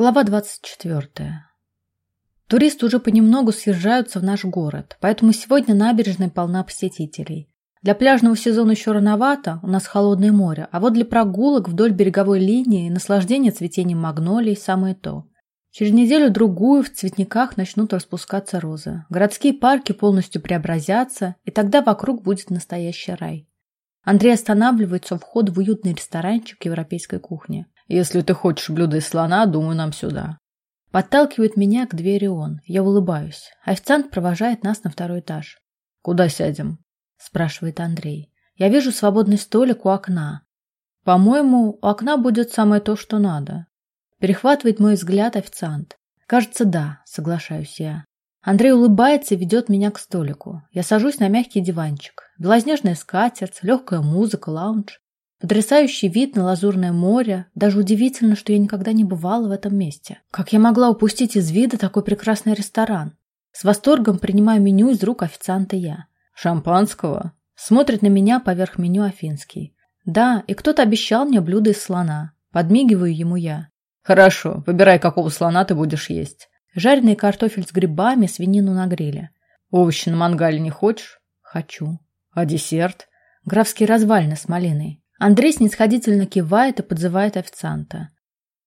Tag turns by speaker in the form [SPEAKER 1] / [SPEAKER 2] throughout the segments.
[SPEAKER 1] Глава 24. Туристы уже понемногу съезжаются в наш город, поэтому сегодня набережная полна посетителей. Для пляжного сезона еще рановато, у нас холодное море, а вот для прогулок вдоль береговой линии и наслаждения цветением магнолий самое то. Через неделю-другую в цветниках начнут распускаться розы. Городские парки полностью преобразятся, и тогда вокруг будет настоящий рай. Андрей останавливается у входа в уютный ресторанчик европейской кухни.
[SPEAKER 2] Если ты хочешь блюдо из слона, думаю, нам сюда.
[SPEAKER 1] Подталкивает меня к двери он. Я улыбаюсь. Официант провожает нас на второй этаж.
[SPEAKER 2] Куда сядем?
[SPEAKER 1] Спрашивает Андрей. Я вижу свободный столик у окна. По-моему, у окна будет самое то, что надо. Перехватывает мой взгляд официант. Кажется, да, соглашаюсь я. Андрей улыбается и ведет меня к столику. Я сажусь на мягкий диванчик. Белоснежная скатерть, легкая музыка, лаунж. Потрясающий вид на лазурное море. Даже удивительно, что я никогда не бывала в этом месте. Как я могла упустить из вида такой прекрасный ресторан? С восторгом принимаю меню из рук официанта я.
[SPEAKER 2] Шампанского?
[SPEAKER 1] Смотрит на меня поверх меню Афинский. Да, и кто-то обещал мне блюдо из слона. Подмигиваю ему я.
[SPEAKER 2] Хорошо, выбирай, какого слона ты будешь есть.
[SPEAKER 1] Жареный картофель с грибами, свинину на гриле.
[SPEAKER 2] Овощи на мангале не хочешь?
[SPEAKER 1] Хочу.
[SPEAKER 2] А десерт?
[SPEAKER 1] Графские развалины с малиной. Андрей снисходительно кивает и подзывает официанта.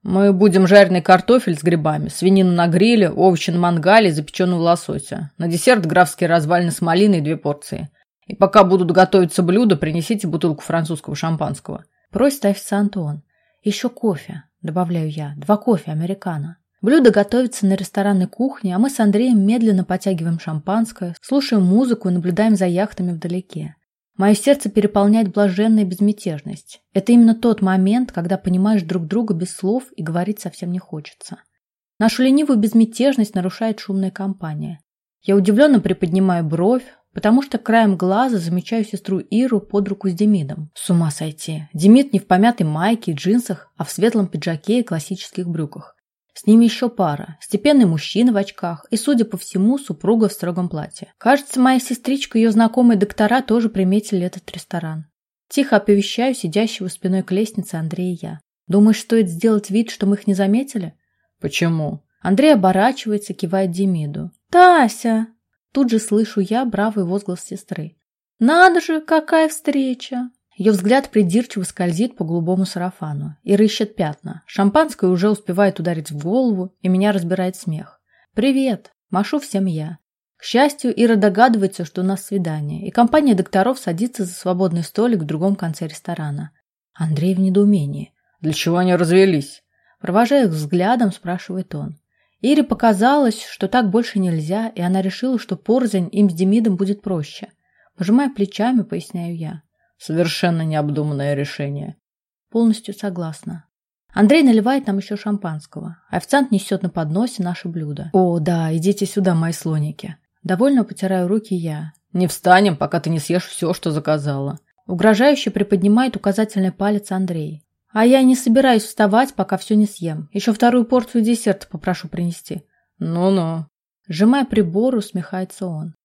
[SPEAKER 2] «Мы будем жареный картофель с грибами, свинину на гриле, овощи на мангале и запеченного лосося. На десерт графские развалины с малиной и две порции. И пока будут готовиться блюда, принесите бутылку французского шампанского».
[SPEAKER 1] Просит официант он. «Еще кофе», добавляю я. «Два кофе, американо». Блюдо готовится на ресторанной кухне, а мы с Андреем медленно потягиваем шампанское, слушаем музыку и наблюдаем за яхтами вдалеке. Мое сердце переполняет блаженная безмятежность. Это именно тот момент, когда понимаешь друг друга без слов и говорить совсем не хочется. Нашу ленивую безмятежность нарушает шумная компания. Я удивленно приподнимаю бровь, потому что краем глаза замечаю сестру Иру под руку с Демидом. С ума сойти. Демид не в помятой майке и джинсах, а в светлом пиджаке и классических брюках. С ними еще пара. Степенный мужчина в очках и, судя по всему, супруга в строгом платье. Кажется, моя сестричка и ее знакомые доктора тоже приметили этот ресторан. Тихо оповещаю сидящего спиной к лестнице Андрея я. Думаешь, стоит сделать вид, что мы их не заметили?
[SPEAKER 2] Почему?
[SPEAKER 1] Андрей оборачивается, кивает Демиду. «Тася!» Тут же слышу я бравый возглас сестры. «Надо же, какая встреча!» Ее взгляд придирчиво скользит по голубому сарафану и рыщет пятна. Шампанское уже успевает ударить в голову, и меня разбирает смех. «Привет!» – машу всем я. К счастью, Ира догадывается, что у нас свидание, и компания докторов садится за свободный столик в другом конце ресторана. Андрей в недоумении.
[SPEAKER 2] «Для чего они развелись?»
[SPEAKER 1] Провожая их взглядом, спрашивает он. Ире показалось, что так больше нельзя, и она решила, что порзень им с Демидом будет проще. Пожимая плечами, поясняю я.
[SPEAKER 2] Совершенно необдуманное решение.
[SPEAKER 1] Полностью согласна. Андрей наливает нам еще шампанского. Официант несет на подносе наше блюдо. О, да, идите сюда, мои слоники. Довольно потираю руки я.
[SPEAKER 2] Не встанем, пока ты не съешь все, что заказала.
[SPEAKER 1] Угрожающе приподнимает указательный палец Андрей. А я не собираюсь вставать, пока все не съем. Еще вторую порцию десерта попрошу принести.
[SPEAKER 2] Ну-ну.
[SPEAKER 1] Сжимая прибор, усмехается он.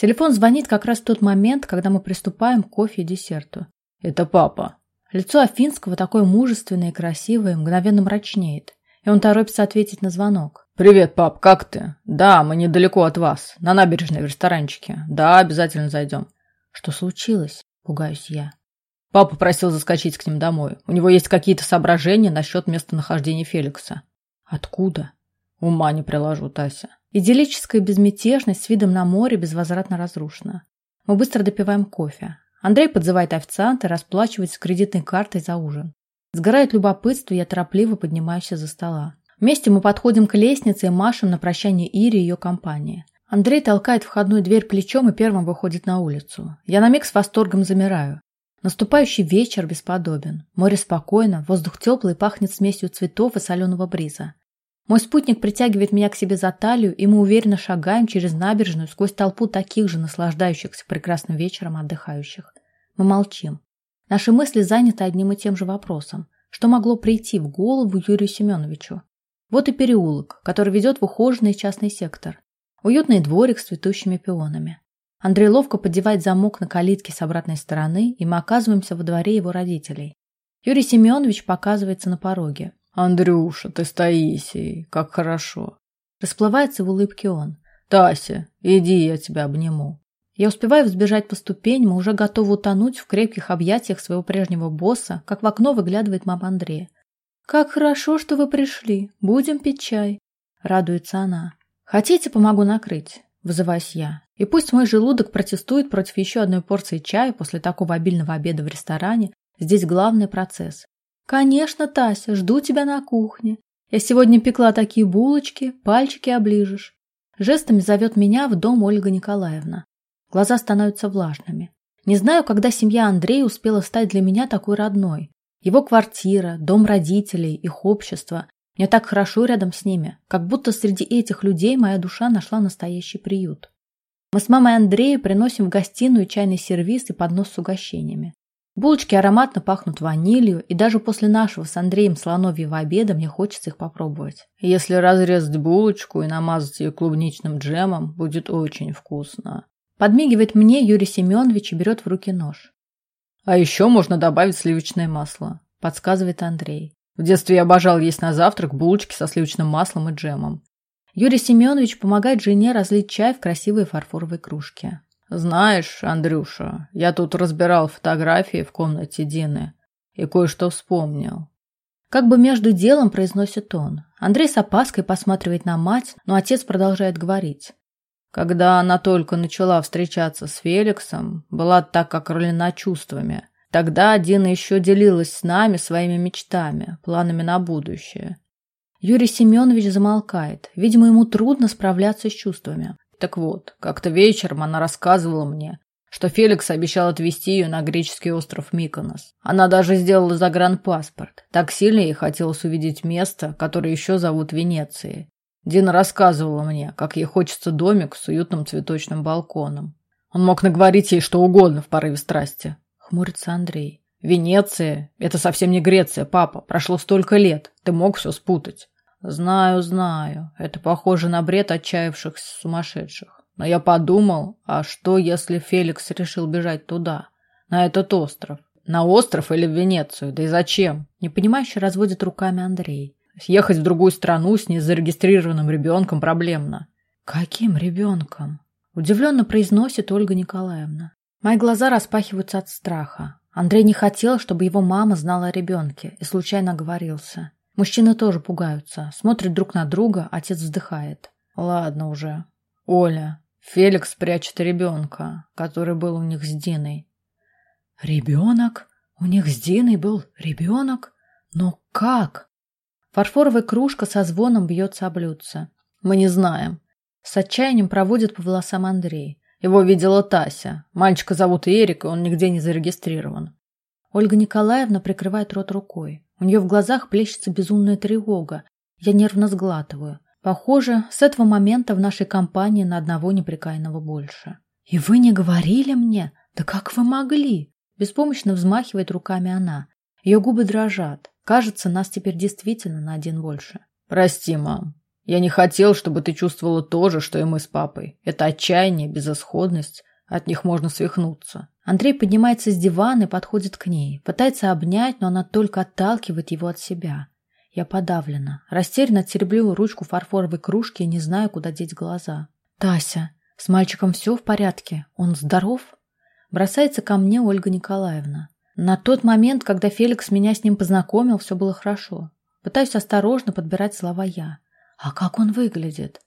[SPEAKER 1] Телефон звонит как раз в тот момент, когда мы приступаем к кофе и десерту.
[SPEAKER 2] «Это папа».
[SPEAKER 1] Лицо Афинского такое мужественное и красивое, мгновенно мрачнеет, и он торопится ответить на звонок.
[SPEAKER 2] «Привет, пап, как ты? Да, мы недалеко от вас, на набережной в ресторанчике. Да, обязательно зайдем».
[SPEAKER 1] «Что случилось?» – пугаюсь я.
[SPEAKER 2] Папа просил заскочить к ним домой. У него есть какие-то соображения насчет местонахождения Феликса.
[SPEAKER 1] Откуда?
[SPEAKER 2] Ума не приложу, Тася.
[SPEAKER 1] Идиллическая безмятежность с видом на море безвозвратно разрушена. Мы быстро допиваем кофе. Андрей подзывает официанта и расплачивается кредитной картой за ужин. Сгорает любопытство, я торопливо поднимаюсь из-за стола. Вместе мы подходим к лестнице и машем на прощание Ире и ее компании. Андрей толкает входную дверь плечом и первым выходит на улицу. Я на миг с восторгом замираю. Наступающий вечер бесподобен. Море спокойно, воздух теплый, пахнет смесью цветов и соленого бриза. Мой спутник притягивает меня к себе за талию, и мы уверенно шагаем через набережную сквозь толпу таких же наслаждающихся прекрасным вечером отдыхающих. Мы молчим. Наши мысли заняты одним и тем же вопросом. Что могло прийти в голову Юрию Семеновичу? Вот и переулок, который ведет в ухоженный частный сектор. Уютный дворик с цветущими пионами. Андрей ловко поддевает замок на калитке с обратной стороны, и мы оказываемся во дворе его родителей. Юрий Семенович показывается на пороге.
[SPEAKER 2] Андрюша, ты с Таисией, как хорошо.
[SPEAKER 1] Расплывается в улыбке он.
[SPEAKER 2] Тася, иди, я тебя обниму.
[SPEAKER 1] Я успеваю взбежать по ступеням, уже готова утонуть в крепких объятиях своего прежнего босса, как в окно выглядывает мама Андрея. «Как хорошо, что вы пришли. Будем пить чай», — радуется она. «Хотите, помогу накрыть?» — вызываюсь я. И пусть мой желудок протестует против еще одной порции чая после такого обильного обеда в ресторане, здесь главный процесс. «Конечно, Тася, жду тебя на кухне. Я сегодня пекла такие булочки, пальчики оближешь». Жестами зовет меня в дом Ольга Николаевна. Глаза становятся влажными. Не знаю, когда семья Андрея успела стать для меня такой родной. Его квартира, дом родителей, их общество. Мне так хорошо рядом с ними, как будто среди этих людей моя душа нашла настоящий приют. Мы с мамой Андрея приносим в гостиную чайный сервиз и поднос с угощениями. Булочки ароматно пахнут ванилью, и даже после нашего с Андреем слоновьего обеда мне хочется их попробовать.
[SPEAKER 2] Если разрезать булочку и намазать ее клубничным джемом, будет очень вкусно.
[SPEAKER 1] Подмигивает мне Юрий Семенович и берет в руки нож.
[SPEAKER 2] А еще можно добавить сливочное масло,
[SPEAKER 1] подсказывает Андрей.
[SPEAKER 2] В детстве я обожал есть на завтрак булочки со сливочным маслом и джемом.
[SPEAKER 1] Юрий Семенович помогает жене разлить чай в красивой фарфоровой кружке.
[SPEAKER 2] Знаешь, Андрюша, я тут разбирал фотографии в комнате Дины и кое-что вспомнил.
[SPEAKER 1] Как бы между делом произносит он. Андрей с опаской посматривает на мать, но отец продолжает говорить.
[SPEAKER 2] Когда она только начала встречаться с Феликсом, была так окрылена чувствами. Тогда Дина еще делилась с нами своими мечтами, планами на будущее.
[SPEAKER 1] Юрий Семенович замолкает. Видимо, ему трудно справляться с чувствами.
[SPEAKER 2] Так вот, как-то вечером она рассказывала мне, что Феликс обещал отвезти ее на греческий остров Миконос. Она даже сделала загранпаспорт. Так сильно ей хотелось увидеть место, которое еще зовут Венецией. Дина рассказывала мне, как ей хочется домик с уютным цветочным балконом. Он мог наговорить ей что угодно в порыве страсти.
[SPEAKER 1] Хмурится Андрей.
[SPEAKER 2] Венеция – это совсем не Греция, папа. Прошло столько лет. Ты мог все спутать. Знаю, знаю. Это похоже на бред отчаявшихся сумасшедших. Но я подумал, а что, если Феликс решил бежать туда, на этот остров? На остров или в Венецию? Да и зачем?
[SPEAKER 1] Непонимающе разводит руками Андрей.
[SPEAKER 2] Ехать в другую страну с незарегистрированным ребенком проблемно.
[SPEAKER 1] Каким ребенком? Удивленно произносит Ольга Николаевна. Мои глаза распахиваются от страха. Андрей не хотел, чтобы его мама знала о ребенке и случайно говорился. Мужчины тоже пугаются, смотрят друг на друга, отец вздыхает.
[SPEAKER 2] Ладно уже. Оля, Феликс прячет ребенка, который был у них с Диной.
[SPEAKER 1] Ребенок? У них с Диной был ребенок? Но как? Фарфоровая кружка со звоном бьется об блюдце.
[SPEAKER 2] Мы не знаем.
[SPEAKER 1] С отчаянием проводит по волосам Андрей.
[SPEAKER 2] Его видела Тася. Мальчика зовут Эрик, и он нигде не зарегистрирован.
[SPEAKER 1] Ольга Николаевна прикрывает рот рукой. У нее в глазах плещется безумная тревога. Я нервно сглатываю. Похоже, с этого момента в нашей компании на одного неприкаянного больше. «И вы не говорили мне? Да как вы могли?» Беспомощно взмахивает руками она. Ее губы дрожат. Кажется, нас теперь действительно на один больше.
[SPEAKER 2] Прости, мам. Я не хотел, чтобы ты чувствовала то же, что и мы с папой. Это отчаяние, безысходность. От них можно свихнуться.
[SPEAKER 1] Андрей поднимается с дивана и подходит к ней. Пытается обнять, но она только отталкивает его от себя. Я подавлена. Растерянно тереблю ручку фарфоровой кружки и не знаю, куда деть глаза. «Тася, с мальчиком все в порядке? Он здоров?» Бросается ко мне Ольга Николаевна. На тот момент, когда Феликс меня с ним познакомил, все было хорошо. Пытаюсь осторожно подбирать слова я. А как он выглядит?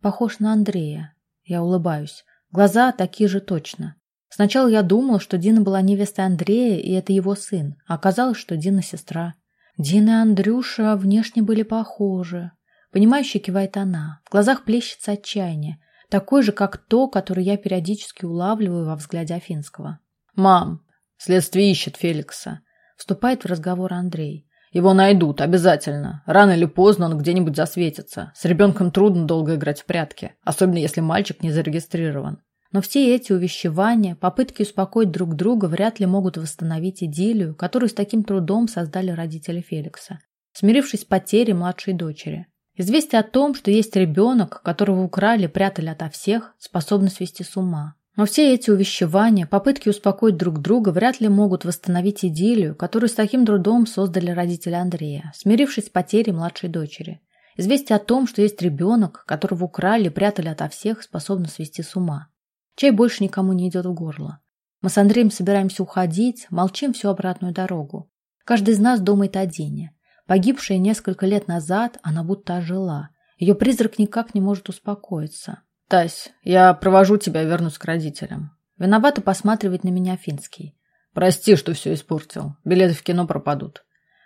[SPEAKER 1] Похож на Андрея. Я улыбаюсь. Глаза такие же точно. Сначала я думала, что Дина была невестой Андрея, и это его сын. А оказалось, что Дина сестра. Дина и Андрюша внешне были похожи. Понимающе кивает она. В глазах плещется отчаяние. Такой же, как то, которое я периодически улавливаю во взгляде Афинского.
[SPEAKER 2] «Мам, Следствие ищет Феликса.
[SPEAKER 1] Вступает в разговор Андрей.
[SPEAKER 2] Его найдут, обязательно. Рано или поздно он где-нибудь засветится. С ребенком трудно долго играть в прятки, особенно если мальчик не зарегистрирован.
[SPEAKER 1] Но все эти увещевания, попытки успокоить друг друга вряд ли могут восстановить идиллию, которую с таким трудом создали родители Феликса, смирившись с потерей младшей дочери. Известие о том, что есть ребенок, которого украли, прятали ото всех, способно свести с ума. Но все эти увещевания, попытки успокоить друг друга вряд ли могут восстановить идиллию, которую с таким трудом создали родители Андрея, смирившись с потерей младшей дочери. Известие о том, что есть ребенок, которого украли прятали ото всех, способно свести с ума. Чай больше никому не идет в горло. Мы с Андреем собираемся уходить, молчим всю обратную дорогу. Каждый из нас думает о Дине. Погибшая несколько лет назад, она будто ожила. Ее призрак никак не может успокоиться.
[SPEAKER 2] «Тась, я провожу тебя, вернусь к родителям».
[SPEAKER 1] Виновато посматривает на меня Финский.
[SPEAKER 2] «Прости, что все испортил. Билеты в кино пропадут».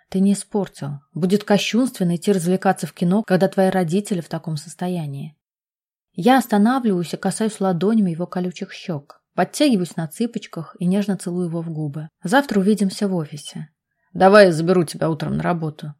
[SPEAKER 1] «Ты не испортил. Будет кощунственно идти развлекаться в кино, когда твои родители в таком состоянии». Я останавливаюсь и касаюсь ладонями его колючих щек. Подтягиваюсь на цыпочках и нежно целую его в губы. Завтра увидимся в офисе.
[SPEAKER 2] Давай я заберу тебя утром на работу.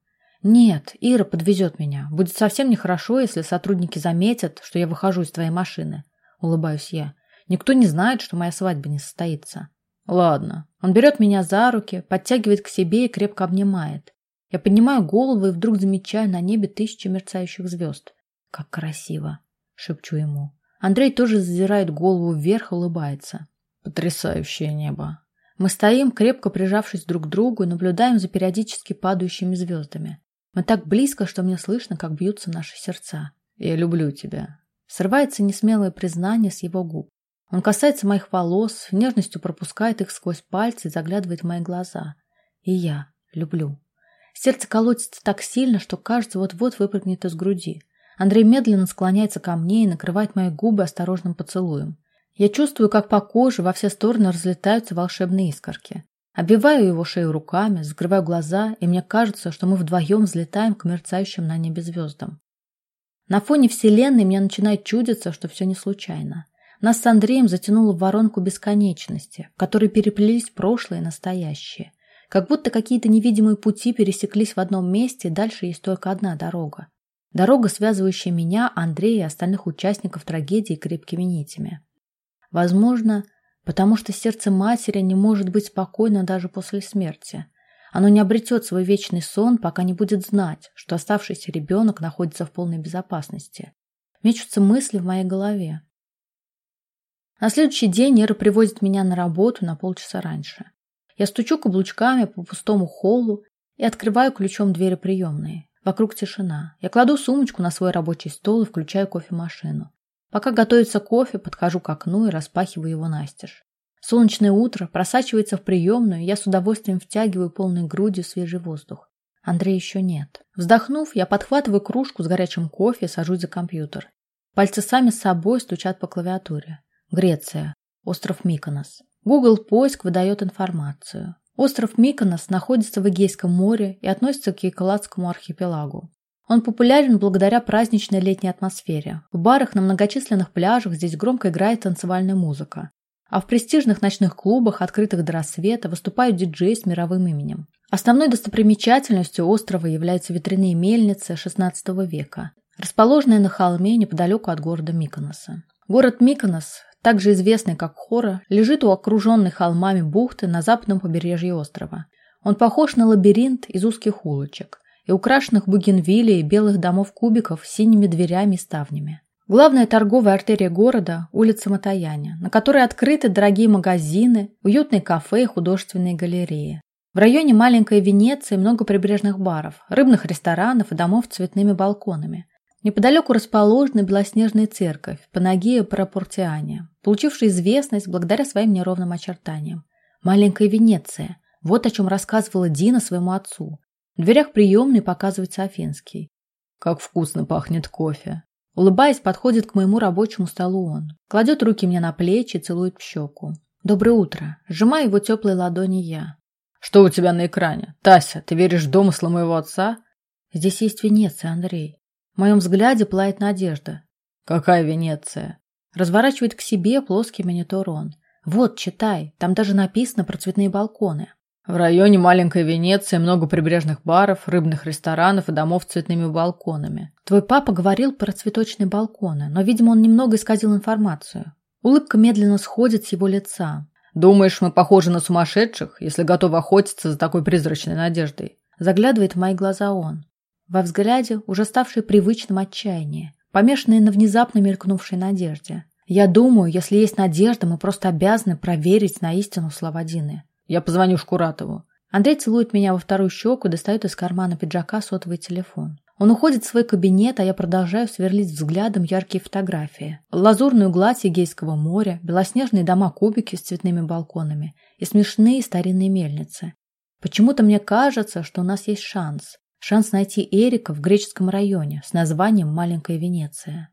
[SPEAKER 1] «Нет, Ира подвезет меня. Будет совсем нехорошо, если сотрудники заметят, что я выхожу из твоей машины», — улыбаюсь я. «Никто не знает, что моя свадьба не состоится».
[SPEAKER 2] «Ладно».
[SPEAKER 1] Он берет меня за руки, подтягивает к себе и крепко обнимает. Я поднимаю голову и вдруг замечаю на небе тысячи мерцающих звезд. «Как красиво!» — шепчу ему. Андрей тоже задирает голову вверх и улыбается.
[SPEAKER 2] «Потрясающее небо!»
[SPEAKER 1] Мы стоим, крепко прижавшись друг к другу, и наблюдаем за периодически падающими звездами. Мы так близко, что мне слышно, как бьются наши сердца.
[SPEAKER 2] Я люблю тебя.
[SPEAKER 1] Срывается несмелое признание с его губ. Он касается моих волос, нежностью пропускает их сквозь пальцы и заглядывает в мои глаза. И я люблю. Сердце колотится так сильно, что кажется, вот-вот выпрыгнет из груди. Андрей медленно склоняется ко мне и накрывает мои губы осторожным поцелуем. Я чувствую, как по коже во все стороны разлетаются волшебные искорки. Обвиваю его шею руками, закрываю глаза, и мне кажется, что мы вдвоем взлетаем к мерцающим на небе звездам. На фоне Вселенной мне начинает чудиться, что все не случайно. Нас с Андреем затянуло в воронку бесконечности, в которой переплелись прошлое и настоящее. Как будто какие-то невидимые пути пересеклись в одном месте, и дальше есть только одна дорога. Дорога, связывающая меня, Андрея и остальных участников трагедии крепкими нитями. Возможно, потому что сердце матери не может быть спокойно даже после смерти. Оно не обретет свой вечный сон, пока не будет знать, что оставшийся ребенок находится в полной безопасности. Мечутся мысли в моей голове. На следующий день Ира привозит меня на работу на полчаса раньше. Я стучу каблучками по пустому холлу и открываю ключом двери приемной. Вокруг тишина. Я кладу сумочку на свой рабочий стол и включаю кофемашину. Пока готовится кофе, подхожу к окну и распахиваю его настежь. Солнечное утро просачивается в приемную, я с удовольствием втягиваю полной грудью свежий воздух. Андрея еще нет. Вздохнув, я подхватываю кружку с горячим кофе и сажусь за компьютер. Пальцы сами с собой стучат по клавиатуре. Греция. Остров Миконос. Google поиск выдает информацию. Остров Миконос находится в Эгейском море и относится к Якаладскому архипелагу. Он популярен благодаря праздничной летней атмосфере. В барах на многочисленных пляжах здесь громко играет танцевальная музыка. А в престижных ночных клубах, открытых до рассвета, выступают диджеи с мировым именем. Основной достопримечательностью острова являются ветряные мельницы XVI века, расположенные на холме неподалеку от города Миконоса. Город Миконос, также известный как Хора, лежит у окруженной холмами бухты на западном побережье острова. Он похож на лабиринт из узких улочек – и украшенных бугенвиллей белых домов-кубиков с синими дверями и ставнями. Главная торговая артерия города – улица Матаяня, на которой открыты дорогие магазины, уютные кафе и художественные галереи. В районе маленькой Венеции много прибрежных баров, рыбных ресторанов и домов с цветными балконами. Неподалеку расположена белоснежная церковь Панагия Парапортиане, получившая известность благодаря своим неровным очертаниям. Маленькая Венеция – вот о чем рассказывала Дина своему отцу. В дверях приемной показывается Афинский.
[SPEAKER 2] Как вкусно пахнет кофе.
[SPEAKER 1] Улыбаясь, подходит к моему рабочему столу он. Кладет руки мне на плечи, целует в щеку. Доброе утро. Сжимаю его теплые ладони я.
[SPEAKER 2] Что у тебя на экране? Тася, ты веришь в домыслы моего отца?
[SPEAKER 1] Здесь есть Венеция, Андрей. В моем взгляде плавает надежда.
[SPEAKER 2] Какая Венеция?
[SPEAKER 1] Разворачивает к себе плоский монитор он. Вот, читай. Там даже написано про цветные балконы.
[SPEAKER 2] В районе маленькой Венеции много прибрежных баров, рыбных ресторанов и домов с цветными балконами.
[SPEAKER 1] Твой папа говорил про цветочные балконы, но, видимо, он немного исказил информацию. Улыбка медленно сходит с его лица.
[SPEAKER 2] Думаешь, мы похожи на сумасшедших, если готовы охотиться за такой призрачной надеждой?
[SPEAKER 1] Заглядывает в мои глаза он. Во взгляде уже ставшее привычным отчаяние, помешанное на внезапно мелькнувшей надежде. Я думаю, если есть надежда, мы просто обязаны проверить на истину слова Дины.
[SPEAKER 2] Я позвоню Шкуратову.
[SPEAKER 1] Андрей целует меня во вторую щеку и достает из кармана пиджака сотовый телефон. Он уходит в свой кабинет, а я продолжаю сверлить взглядом яркие фотографии. Лазурную гладь Егейского моря, белоснежные дома-кубики с цветными балконами и смешные старинные мельницы. Почему-то мне кажется, что у нас есть шанс. Шанс найти Эрика в греческом районе с названием «Маленькая Венеция».